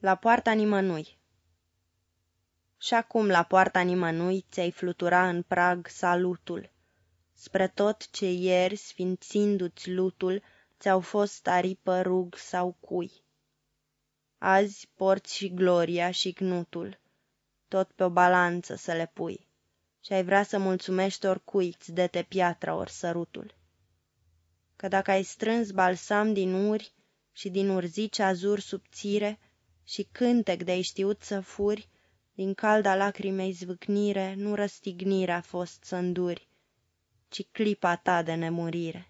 La poarta nimănui Și acum la poarta nimănui ți-ai flutura în prag salutul Spre tot ce ieri, sfințindu-ți lutul, ți-au fost aripă, rug sau cui. Azi porți și gloria și cnutul, tot pe o balanță să le pui, și ai vrea să mulțumești oricui ți dete piatra ori sărutul. Că dacă ai strâns balsam din uri și din urzici azur subțire și cântec de-ai știut să furi, din calda lacrimei zvâcnire nu răstignirea a fost să înduri, ci clipa ta de nemurire.